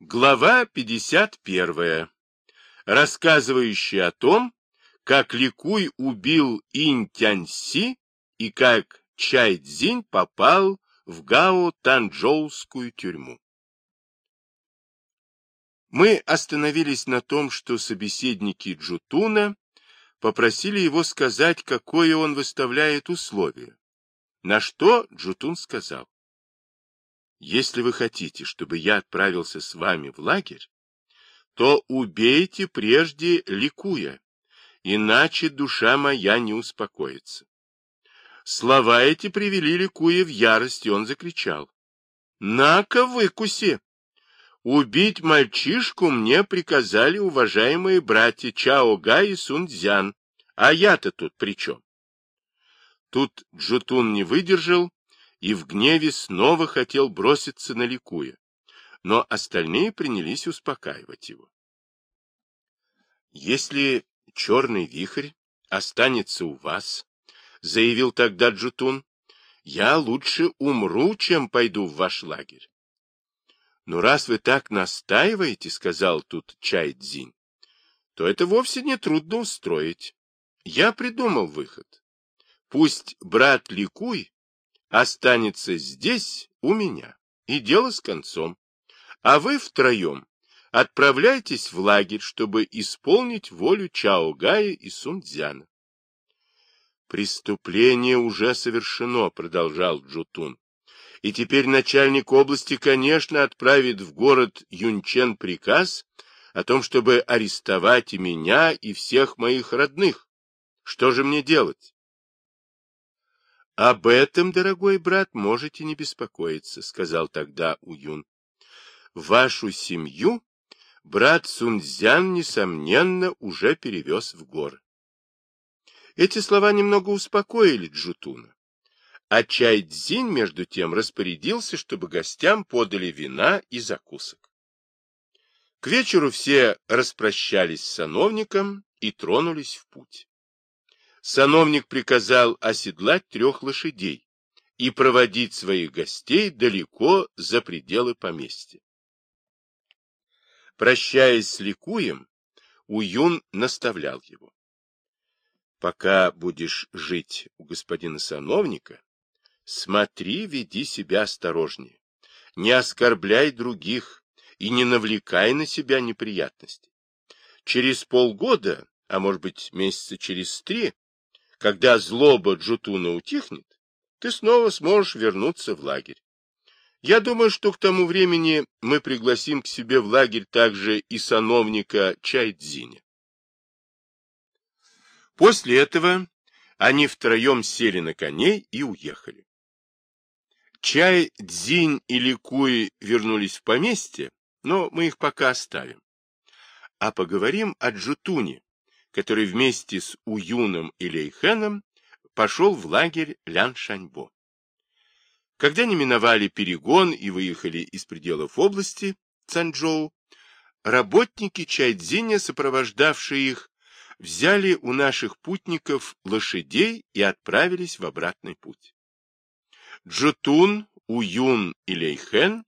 Глава 51, рассказывающая о том, как Ликуй убил Инь Тяньси и как Чай Цзинь попал в Гао-Танчжоускую тюрьму. Мы остановились на том, что собеседники Джутуна попросили его сказать, какое он выставляет условие. На что Джутун сказал, если вы хотите, чтобы я отправился с вами в лагерь, то убейте прежде ликуя, иначе душа моя не успокоится. Слова эти привели ликуя в ярость, и он закричал. «На-ка, выкуси! Убить мальчишку мне приказали уважаемые братья Чао Га и Сунцзян, а я-то тут при чем?» Тут Джутун не выдержал и в гневе снова хотел броситься на Ликуя, но остальные принялись успокаивать его. «Если черный вихрь останется у вас, — заявил тогда Джутун, — я лучше умру, чем пойду в ваш лагерь. — Но раз вы так настаиваете, — сказал тут Чай Цзинь, — то это вовсе не трудно устроить. Я придумал выход. Пусть брат Ликуй останется здесь у меня, и дело с концом. А вы втроем отправляйтесь в лагерь, чтобы исполнить волю Чао Гая и Сунцзяна. Преступление уже совершено, продолжал Джутун. И теперь начальник области, конечно, отправит в город Юнчен приказ о том, чтобы арестовать и меня, и всех моих родных. Что же мне делать? Об этом, дорогой брат, можете не беспокоиться, сказал тогда Уюн. Вашу семью брат Сунцзян, несомненно, уже перевез в горы. Эти слова немного успокоили Джутуна. А Чай Цзинь, между тем, распорядился, чтобы гостям подали вина и закусок. К вечеру все распрощались с сановником и тронулись в путь сановник приказал оседлать трех лошадей и проводить своих гостей далеко за пределы поместья. Прощаясь с Ликуем, Уюн наставлял его. Пока будешь жить у господина сановника, смотри, веди себя осторожнее, не оскорбляй других и не навлекай на себя неприятности. Через полгода, а может быть месяца через три, когда злоба Джутуна утихнет, ты снова сможешь вернуться в лагерь. Я думаю, что к тому времени мы пригласим к себе в лагерь также и сановника Чайдзиня. После этого они втроем сели на коней и уехали. Чай, Дзинь и Ликуй вернулись в поместье, но мы их пока оставим. А поговорим о Джутуне, который вместе с Уюном и Лейхеном пошел в лагерь Ляншаньбо. Когда они миновали перегон и выехали из пределов области Цанчжоу, работники Чайдзиня, сопровождавшие их, взяли у наших путников лошадей и отправились в обратный путь. Джутун, Уюн и Лейхен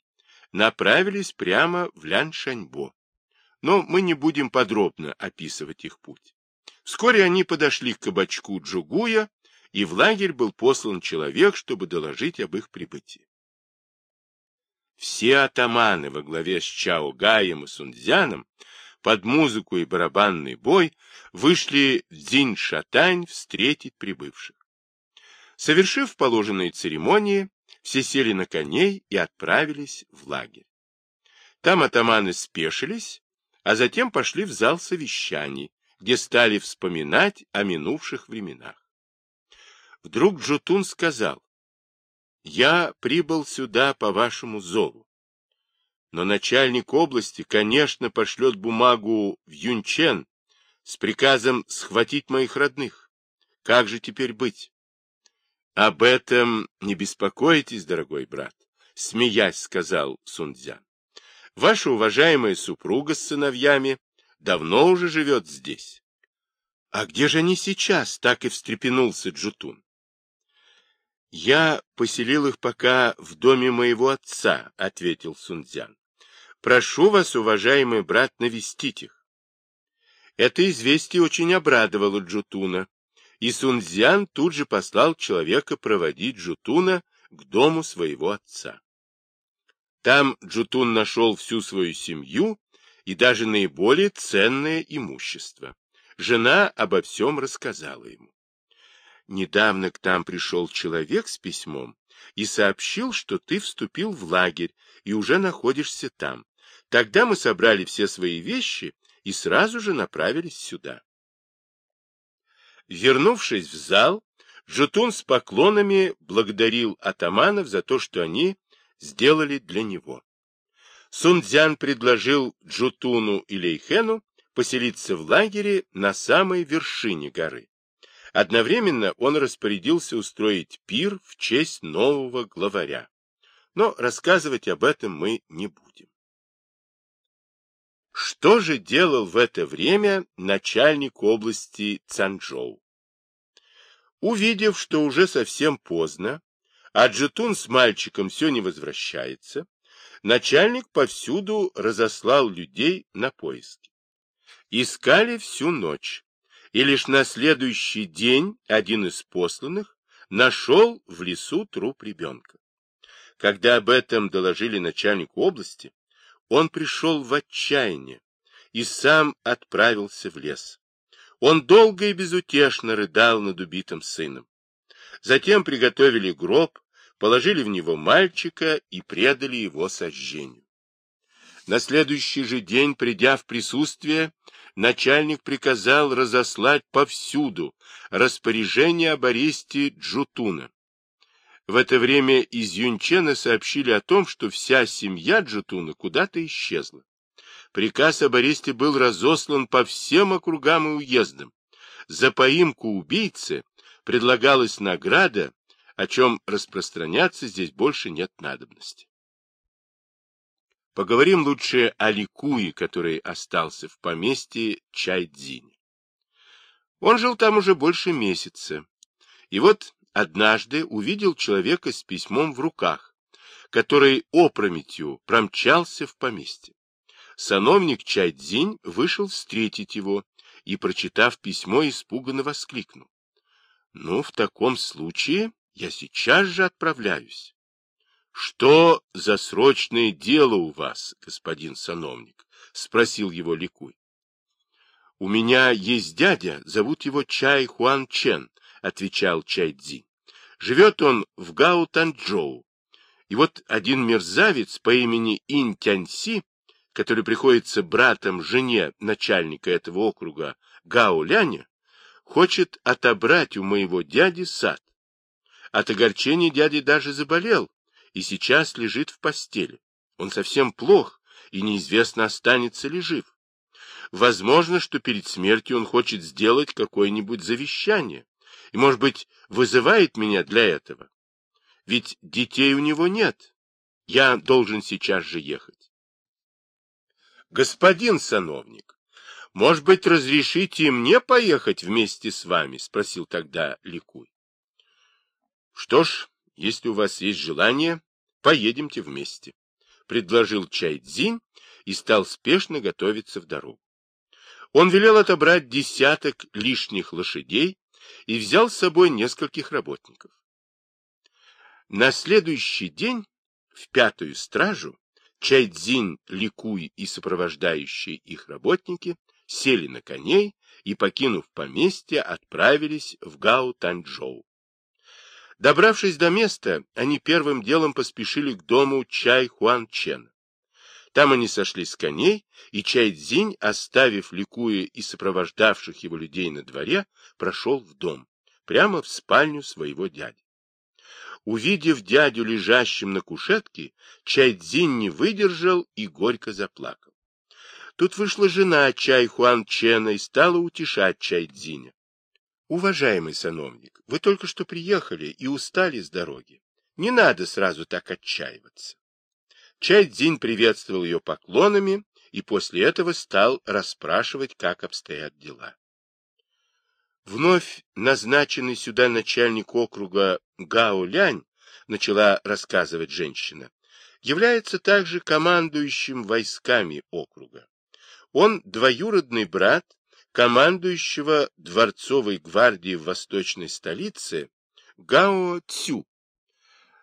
направились прямо в Ляншаньбо, но мы не будем подробно описывать их путь. Вскоре они подошли к кабачку Джугуя, и в лагерь был послан человек, чтобы доложить об их прибытии. Все атаманы во главе с Чао Гаем и Сунцзяном под музыку и барабанный бой вышли в Дзинь-Шатань встретить прибывших. Совершив положенные церемонии, все сели на коней и отправились в лагерь. Там атаманы спешились, а затем пошли в зал совещаний, где стали вспоминать о минувших временах. Вдруг Джутун сказал, «Я прибыл сюда по вашему зову, но начальник области, конечно, пошлет бумагу в Юнчен с приказом схватить моих родных. Как же теперь быть?» «Об этом не беспокойтесь, дорогой брат», — смеясь сказал Сунцзян. «Ваша уважаемая супруга с сыновьями давно уже живет здесь. — А где же они сейчас? — так и встрепенулся Джутун. — Я поселил их пока в доме моего отца, — ответил Сунцзян. — Прошу вас, уважаемый брат, навестить их. Это известие очень обрадовало Джутуна, и Сунцзян тут же послал человека проводить Джутуна к дому своего отца. Там Джутун нашел всю свою семью и даже наиболее ценное имущество. Жена обо всем рассказала ему. Недавно к нам пришел человек с письмом и сообщил, что ты вступил в лагерь и уже находишься там. Тогда мы собрали все свои вещи и сразу же направились сюда. Вернувшись в зал, Джутун с поклонами благодарил атаманов за то, что они сделали для него. Сунцзян предложил Джутуну и Лейхену поселиться в лагере на самой вершине горы. Одновременно он распорядился устроить пир в честь нового главаря. Но рассказывать об этом мы не будем. Что же делал в это время начальник области Цанчжоу? Увидев, что уже совсем поздно, а Джетун с мальчиком все не возвращается, начальник повсюду разослал людей на поиски. Искали всю ночь, и лишь на следующий день один из посланных нашел в лесу труп ребенка. Когда об этом доложили начальнику области, он пришел в отчаяние и сам отправился в лес. Он долго и безутешно рыдал над убитым сыном. Затем приготовили гроб, положили в него мальчика и предали его сожжению. На следующий же день, придя в присутствие, начальник приказал разослать повсюду распоряжение об аресте Джутуна. В это время из Юнчена сообщили о том, что вся семья Джутуна куда-то исчезла. Приказ об аресте был разослан по всем округам и уездам. За поимку убийцы предлагалась награда, о чем распространяться здесь больше нет надобности. Поговорим лучше о Ликуе, который остался в поместье Чайдзинь. Он жил там уже больше месяца. И вот однажды увидел человека с письмом в руках, который опрометью промчался в поместье. Сановник Чайдзинь вышел встретить его и, прочитав письмо, испуганно воскликнул. — Ну, в таком случае я сейчас же отправляюсь. — Что за срочное дело у вас, господин сановник? — спросил его Ликуй. — У меня есть дядя, зовут его Чай Хуан Чен, — отвечал Чай Цзи. Живет он в Гао Танчжоу. И вот один мерзавец по имени Ин Тяньси который приходится братом жене начальника этого округа Гао Ляня, хочет отобрать у моего дяди сад. От огорчения дяди даже заболел и сейчас лежит в постели. Он совсем плох и неизвестно, останется ли жив. Возможно, что перед смертью он хочет сделать какое-нибудь завещание и, может быть, вызывает меня для этого. Ведь детей у него нет. Я должен сейчас же ехать. Господин сановник, может быть, разрешите мне поехать вместе с вами? Спросил тогда Ликуй. Что ж, если у вас есть желание, поедемте вместе. Предложил Чайдзинь и стал спешно готовиться в дорогу. Он велел отобрать десяток лишних лошадей и взял с собой нескольких работников. На следующий день в пятую стражу Чайдзин, Ликуй и сопровождающие их работники сели на коней и, покинув поместье, отправились в Гао-Танчжоу. Добравшись до места, они первым делом поспешили к дому Чай-Хуан-Чена. Там они сошли с коней, и Чайдзинь, оставив Ликуя и сопровождавших его людей на дворе, прошел в дом, прямо в спальню своего дяди. Увидев дядю лежащим на кушетке, Чайдзин не выдержал и горько заплакал. Тут вышла жена Чай Хуан Чена и стала утешать Чайдзиня. Уважаемый сановник, вы только что приехали и устали с дороги. Не надо сразу так отчаиваться. Чайдзин приветствовал ее поклонами и после этого стал расспрашивать, как обстоят дела. Вновь назначенный сюда начальник округа Гао Лянь, начала рассказывать женщина, является также командующим войсками округа. Он двоюродный брат командующего дворцовой гвардии в восточной столице Гао Цю.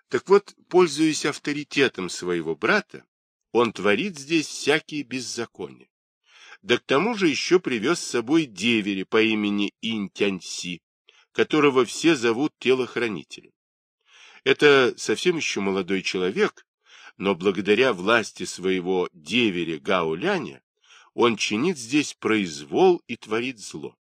Так вот, пользуясь авторитетом своего брата, он творит здесь всякие беззакония. Да к тому же еще привез с собой деверя по имени Интяньси, которого все зовут телохранителем. Это совсем еще молодой человек, но благодаря власти своего деверя Гаоляня он чинит здесь произвол и творит зло.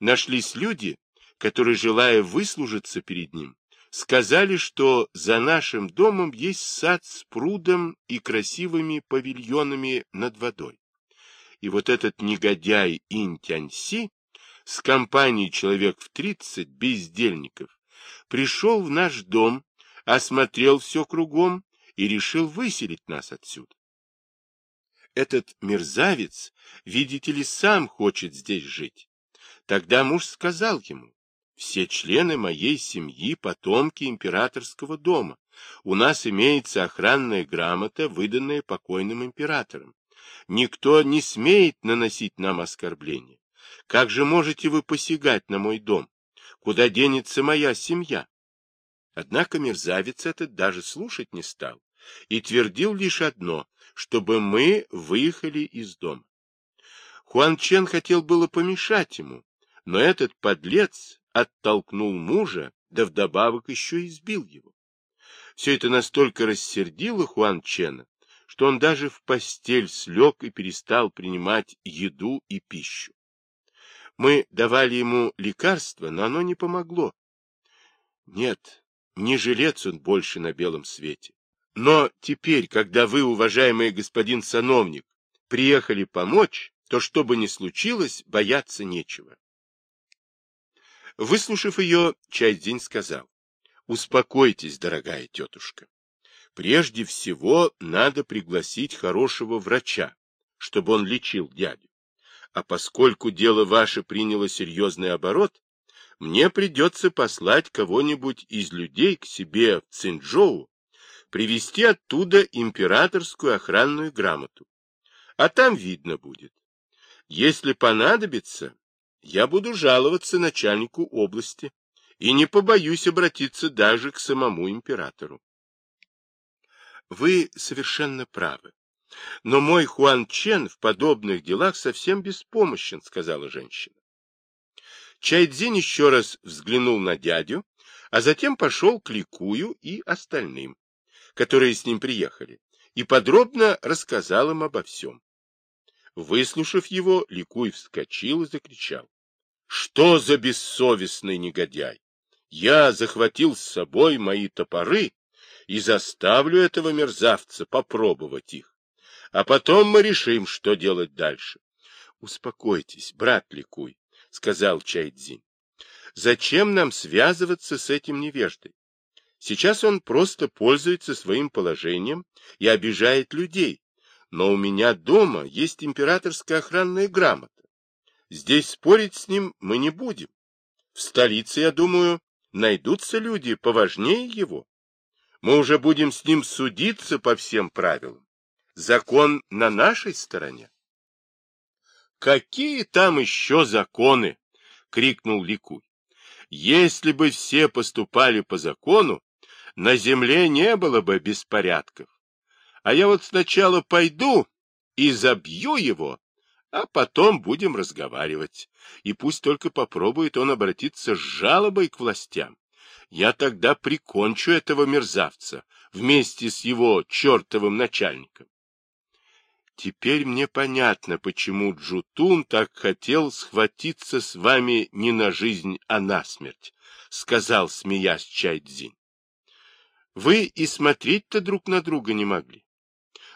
Нашлись люди, которые, желая выслужиться перед ним, сказали, что за нашим домом есть сад с прудом и красивыми павильонами над водой. И вот этот негодяй Интяньси с компанией человек в тридцать бездельников пришел в наш дом, осмотрел все кругом и решил выселить нас отсюда. Этот мерзавец, видите ли, сам хочет здесь жить. Тогда муж сказал ему, все члены моей семьи — потомки императорского дома. У нас имеется охранная грамота, выданная покойным императором. Никто не смеет наносить нам оскорбления. Как же можете вы посягать на мой дом? Куда денется моя семья? Однако мерзавец этот даже слушать не стал и твердил лишь одно, чтобы мы выехали из дома. Хуан Чен хотел было помешать ему, но этот подлец оттолкнул мужа, да вдобавок еще избил его. Все это настолько рассердило Хуан Чена, что он даже в постель слег и перестал принимать еду и пищу. Мы давали ему лекарство, но оно не помогло. Нет, не жилец он больше на белом свете. Но теперь, когда вы, уважаемый господин сановник, приехали помочь, то, что бы ни случилось, бояться нечего. Выслушав ее, Чайдзинь сказал, «Успокойтесь, дорогая тетушка. Прежде всего надо пригласить хорошего врача, чтобы он лечил дядю. А поскольку дело ваше приняло серьезный оборот, мне придется послать кого-нибудь из людей к себе в Цинчжоу, привезти оттуда императорскую охранную грамоту. А там видно будет. Если понадобится, я буду жаловаться начальнику области и не побоюсь обратиться даже к самому императору. Вы совершенно правы. Но мой Хуан Чен в подобных делах совсем беспомощен, сказала женщина. Чайдзин еще раз взглянул на дядю, а затем пошел к Ликую и остальным которые с ним приехали, и подробно рассказал им обо всем. Выслушав его, Ликуй вскочил и закричал. — Что за бессовестный негодяй! Я захватил с собой мои топоры и заставлю этого мерзавца попробовать их. А потом мы решим, что делать дальше. — Успокойтесь, брат Ликуй, — сказал Чайдзин. — Зачем нам связываться с этим невеждой? Сейчас он просто пользуется своим положением и обижает людей. Но у меня дома есть императорская охранная грамота. Здесь спорить с ним мы не будем. В столице, я думаю, найдутся люди поважнее его. Мы уже будем с ним судиться по всем правилам. Закон на нашей стороне. «Какие там еще законы?» — крикнул Ликуй. «Если бы все поступали по закону, на земле не было бы беспорядков. А я вот сначала пойду и забью его, а потом будем разговаривать. И пусть только попробует он обратиться с жалобой к властям. Я тогда прикончу этого мерзавца вместе с его чертовым начальником. Теперь мне понятно, почему Джутун так хотел схватиться с вами не на жизнь, а на смерть, — сказал, смеясь Чайдзин. Вы и смотреть-то друг на друга не могли.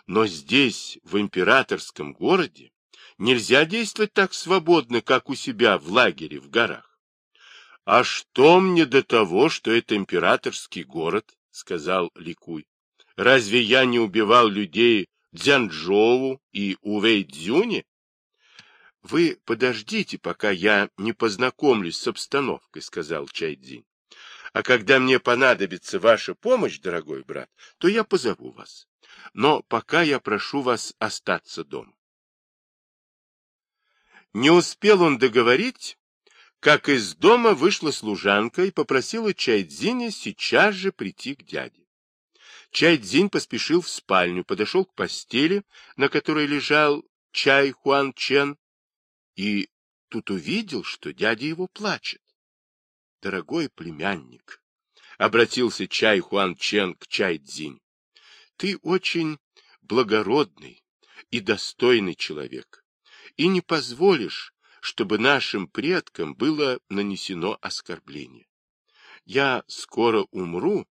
Но здесь, в императорском городе, нельзя действовать так свободно, как у себя в лагере в горах. — А что мне до того, что это императорский город? — сказал Ликуй. — Разве я не убивал людей в Дзянчжоу и Увейдзюне? — Вы подождите, пока я не познакомлюсь с обстановкой, — сказал Чайдзин. А когда мне понадобится ваша помощь, дорогой брат, то я позову вас. Но пока я прошу вас остаться дома. Не успел он договорить, как из дома вышла служанка и попросила Чайдзиня сейчас же прийти к дяде. Чайдзинь поспешил в спальню, подошел к постели, на которой лежал Чай Хуан Чен, и тут увидел, что дядя его плачет. — Дорогой племянник, — обратился Чай Хуан Чен к Чайдзинь, — ты очень благородный и достойный человек, и не позволишь, чтобы нашим предкам было нанесено оскорбление. Я скоро умру,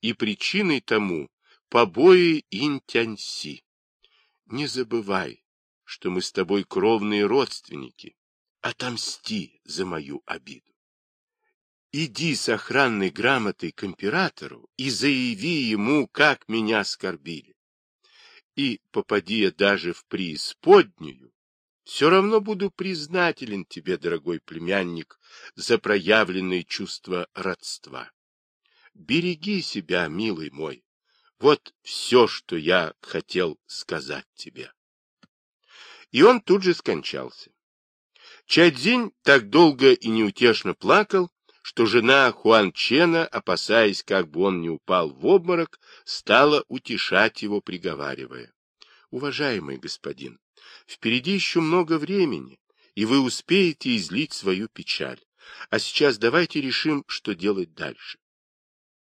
и причиной тому побои Интяньси. Не забывай, что мы с тобой кровные родственники. Отомсти за мою обиду. Иди с охранной грамотой к императору и заяви ему, как меня оскорбили. И, попади я даже в преисподнюю, все равно буду признателен тебе, дорогой племянник, за проявленные чувства родства. Береги себя, милый мой. Вот все, что я хотел сказать тебе. И он тут же скончался. Чадзинь так долго и неутешно плакал, что жена Хуан Чена, опасаясь, как бы он не упал в обморок, стала утешать его, приговаривая. Уважаемый господин, впереди еще много времени, и вы успеете излить свою печаль. А сейчас давайте решим, что делать дальше.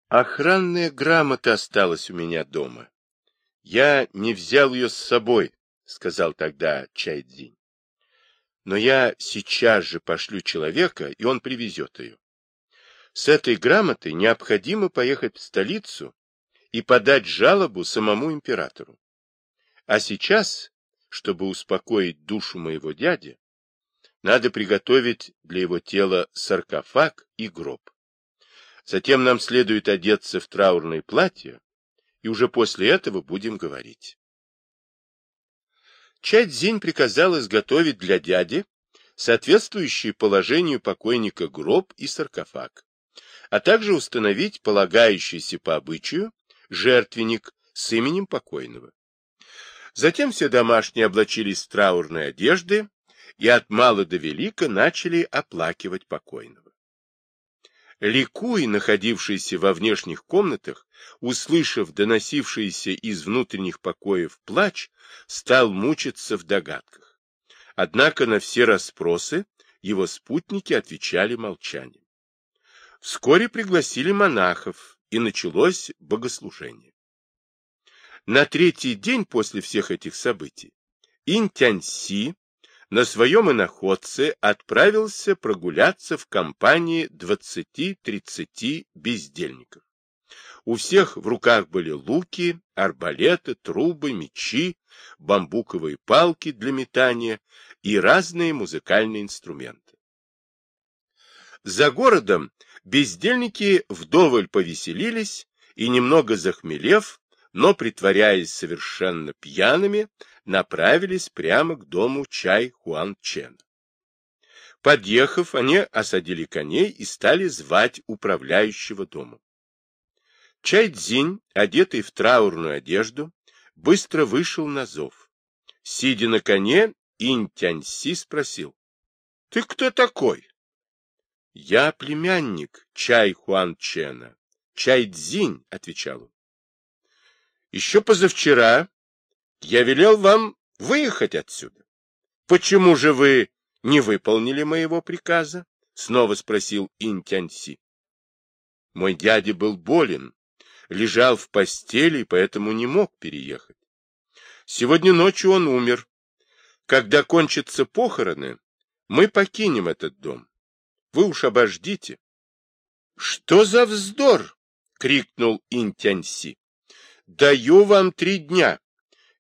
Охранная грамота осталась у меня дома. Я не взял ее с собой, сказал тогда Чайдзинь. Но я сейчас же пошлю человека, и он привезет ее. С этой грамотой необходимо поехать в столицу и подать жалобу самому императору. А сейчас, чтобы успокоить душу моего дяди, надо приготовить для его тела саркофаг и гроб. Затем нам следует одеться в траурное платье, и уже после этого будем говорить. Чадзинь приказал изготовить для дяди соответствующий положению покойника гроб и саркофаг, а также установить полагающийся по обычаю жертвенник с именем покойного. Затем все домашние облачились в траурные одежды и от мала до велика начали оплакивать покойного. Ликуй, находившийся во внешних комнатах, услышав доносившийся из внутренних покоев плач, стал мучиться в догадках. Однако на все расспросы его спутники отвечали молчанием. Вскоре пригласили монахов, и началось богослужение. На третий день после всех этих событий Интяньси на своем иноходце отправился прогуляться в компании 20-30 бездельников. У всех в руках были луки, арбалеты, трубы, мечи, бамбуковые палки для метания и разные музыкальные инструменты. За городом бездельники вдоволь повеселились и, немного захмелев, но притворяясь совершенно пьяными, направились прямо к дому Чай Хуан Чен. Подъехав, они осадили коней и стали звать управляющего домом. Чай Цзинь, одетый в траурную одежду, быстро вышел на зов. Сидя на коне, Инь Тяньси спросил, — Ты кто такой? — Я племянник Чай Хуан Чена. Чай Цзинь, — отвечал он. — Еще позавчера я велел вам выехать отсюда. Почему же вы не выполнили моего приказа? Снова спросил Интяньси. Мой дядя был болен, лежал в постели, поэтому не мог переехать. Сегодня ночью он умер. Когда кончатся похороны, мы покинем этот дом. Вы уж обождите. — Что за вздор? — крикнул Интяньси. — Даю вам три дня.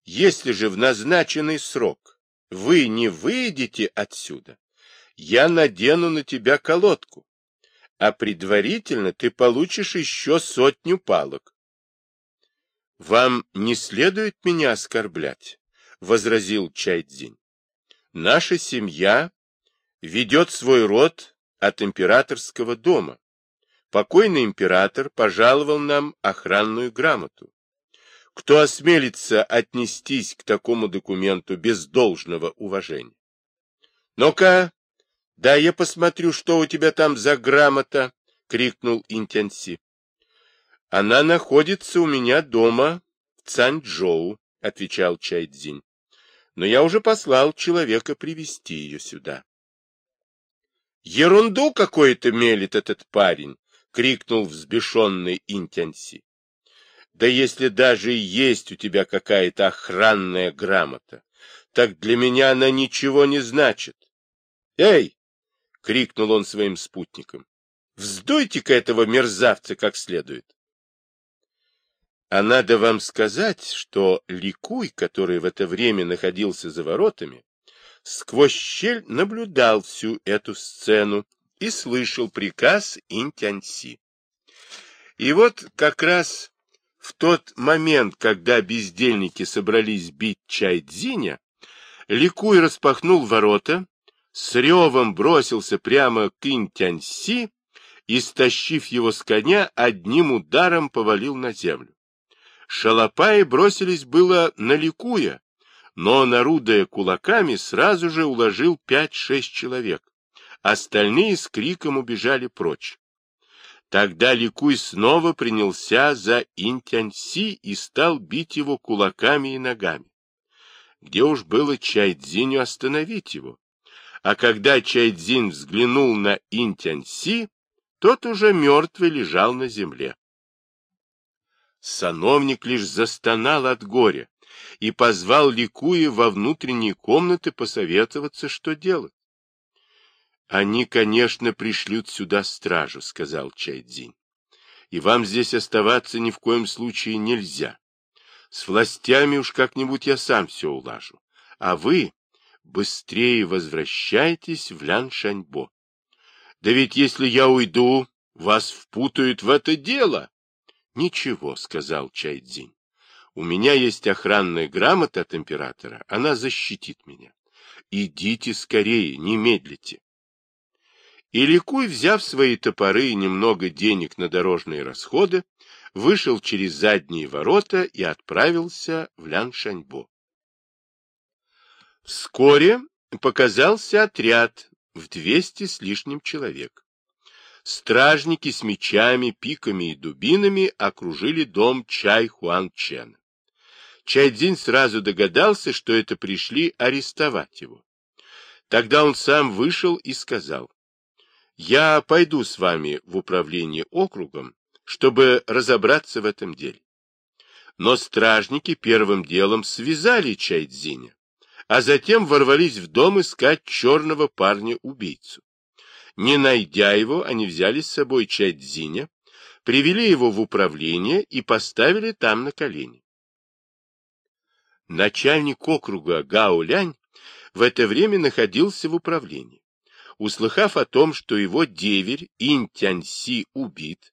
Если же в назначенный срок вы не выйдете отсюда, я надену на тебя колодку, а предварительно ты получишь еще сотню палок. — Вам не следует меня оскорблять, — возразил Чайдзинь. — Наша семья ведет свой род от императорского дома, покойный император пожаловал нам охранную грамоту. Кто осмелится отнестись к такому документу без должного уважения? Ну-ка, да я посмотрю, что у тебя там за грамота, крикнул Интенси. Она находится у меня дома в Цанчжоу, отвечал Чайдзинь. Но я уже послал человека привести ее сюда. Ерунду какой-то мелет этот парень, крикнул взбешенный Интянси. Да если даже и есть у тебя какая-то охранная грамота, так для меня она ничего не значит. Эй! — крикнул он своим спутникам. — Вздуйте-ка этого мерзавца как следует. А надо вам сказать, что Ликуй, который в это время находился за воротами, сквозь щель наблюдал всю эту сцену и слышал приказ Интянси. И вот как раз в тот момент, когда бездельники собрались бить Чайдзиня, Ликуй распахнул ворота, с ревом бросился прямо к Интянси и, стащив его с коня, одним ударом повалил на землю. Шалопаи бросились было на Ликуя, но, нарудая кулаками, сразу же уложил пять-шесть человек. Остальные с криком убежали прочь. Тогда Ликуй снова принялся за Интянси и стал бить его кулаками и ногами. Где уж было Чайдзиню остановить его? А когда Чайдзин взглянул на Интянси, тот уже мертвый лежал на земле. Сановник лишь застонал от горя и позвал Ликуя во внутренние комнаты посоветоваться, что делать. Они, конечно, пришлют сюда стражу, сказал Чайдзин. И вам здесь оставаться ни в коем случае нельзя. С властями уж как-нибудь я сам все улажу. А вы быстрее возвращайтесь в Ляншаньбо. Да ведь если я уйду, вас впутают в это дело. Ничего, сказал Чайдзин. У меня есть охранная грамота от императора, она защитит меня. Идите скорее, не медлите. И Ликуй, взяв свои топоры и немного денег на дорожные расходы, вышел через задние ворота и отправился в Ляншаньбо. Вскоре показался отряд в двести с лишним человек. Стражники с мечами, пиками и дубинами окружили дом Чай Хуан Чена. Чайдзин сразу догадался, что это пришли арестовать его. Тогда он сам вышел и сказал, я пойду с вами в управление округом, чтобы разобраться в этом деле. Но стражники первым делом связали Чайдзиня, а затем ворвались в дом искать черного парня-убийцу. Не найдя его, они взяли с собой Чайдзиня, привели его в управление и поставили там на колени. Начальник округа Гао Лянь в это время находился в управлении. Услыхав о том, что его деверь Интянси убит,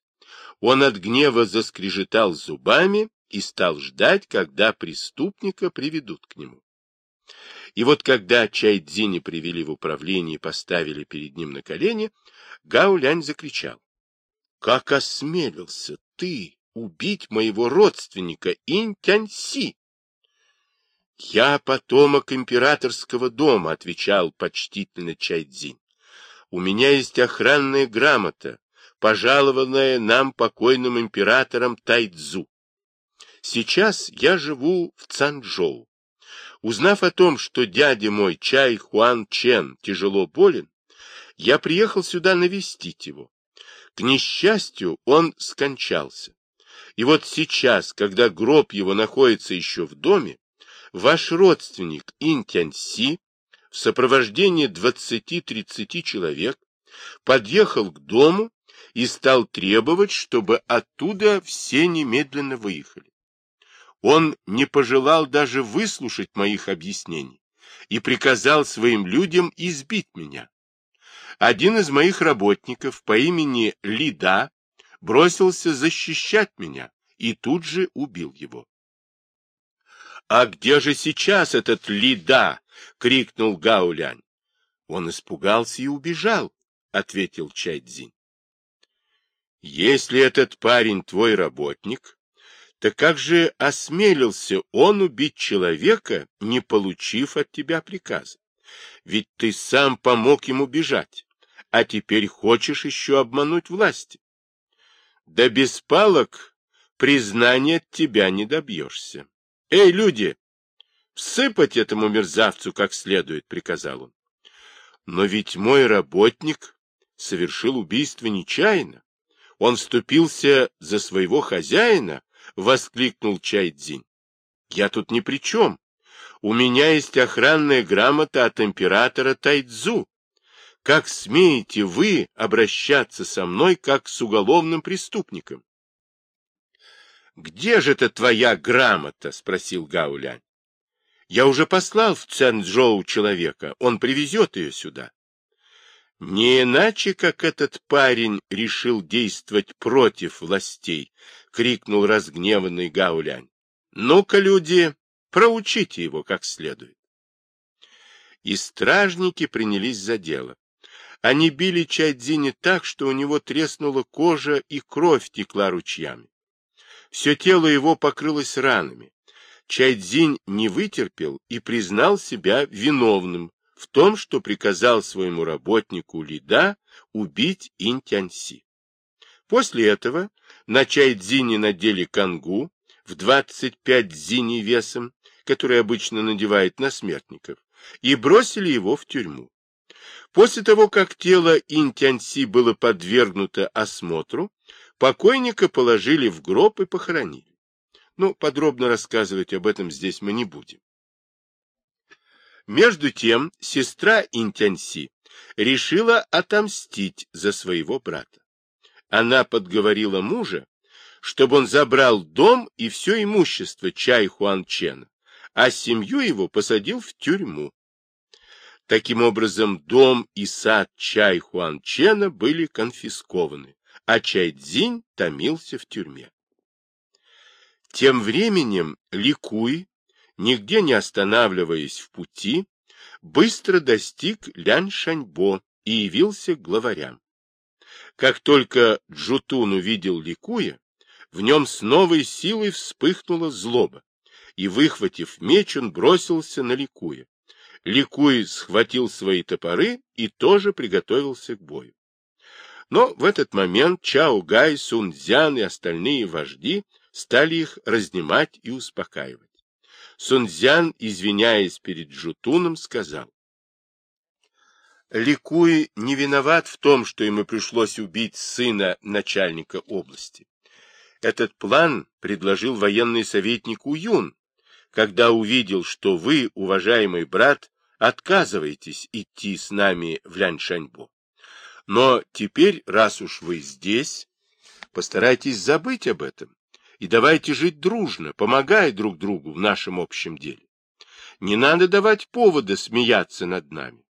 он от гнева заскрежетал зубами и стал ждать, когда преступника приведут к нему. И вот когда Чайдзини привели в управление и поставили перед ним на колени, Гаулянь закричал. — Как осмелился ты убить моего родственника Интянси? — Я потомок императорского дома, — отвечал почтительно Чайдзинь. У меня есть охранная грамота, пожалованная нам покойным императором Тайцзу. Сейчас я живу в Цанчжоу. Узнав о том, что дядя мой Чай Хуан Чен тяжело болен, я приехал сюда навестить его. К несчастью, он скончался. И вот сейчас, когда гроб его находится еще в доме, ваш родственник Интянси в сопровождении двадцати-тридцати человек подъехал к дому и стал требовать, чтобы оттуда все немедленно выехали. Он не пожелал даже выслушать моих объяснений и приказал своим людям избить меня. Один из моих работников по имени Лида бросился защищать меня и тут же убил его. — А где же сейчас этот Лида? — крикнул Гаулянь. — Он испугался и убежал, — ответил Чайдзин. Если этот парень твой работник, то как же осмелился он убить человека, не получив от тебя приказа? Ведь ты сам помог ему бежать, а теперь хочешь еще обмануть власти. Да без палок признания от тебя не добьешься. Эй, люди, всыпать этому мерзавцу как следует, приказал он. Но ведь мой работник совершил убийство нечаянно. Он вступился за своего хозяина, — воскликнул Чайдзинь. — Я тут ни при чем. У меня есть охранная грамота от императора Тайцзу. Как смеете вы обращаться со мной, как с уголовным преступником? — Где же это твоя грамота? — спросил Гаулянь. — Я уже послал в Цэнчжоу человека, он привезет ее сюда. Не иначе, как этот парень решил действовать против властей, — крикнул разгневанный Гаулянь. — Ну-ка, люди, проучите его как следует. И стражники принялись за дело. Они били Чайдзини так, что у него треснула кожа и кровь текла ручьями. Все тело его покрылось ранами. Чайдзинь не вытерпел и признал себя виновным в том, что приказал своему работнику Лида убить Интянси. После этого на Чайдзине надели кангу в 25 дзиней весом, который обычно надевают на смертников, и бросили его в тюрьму. После того, как тело Интянси было подвергнуто осмотру, покойника положили в гроб и похоронили. Но подробно рассказывать об этом здесь мы не будем. Между тем, сестра Интянси решила отомстить за своего брата. Она подговорила мужа, чтобы он забрал дом и все имущество Чай Хуанчена, а семью его посадил в тюрьму. Таким образом, дом и сад Чай Хуанчена были конфискованы, а Чай Цзинь томился в тюрьме. Тем временем Ликуй нигде не останавливаясь в пути, быстро достиг Лянь-Шаньбо и явился к главарям. Как только Джутун увидел Ликуя, в нем с новой силой вспыхнула злоба, и, выхватив меч, он бросился на Ликуя. Ликуй схватил свои топоры и тоже приготовился к бою. Но в этот момент Чао Гай, Сун Цзян и остальные вожди стали их разнимать и успокаивать. Сунцзян, извиняясь перед Жутуном, сказал. Ликуй не виноват в том, что ему пришлось убить сына начальника области. Этот план предложил военный советник Уюн, когда увидел, что вы, уважаемый брат, отказываетесь идти с нами в Ляньшаньбо. Но теперь, раз уж вы здесь, постарайтесь забыть об этом и давайте жить дружно, помогая друг другу в нашем общем деле. Не надо давать повода смеяться над нами.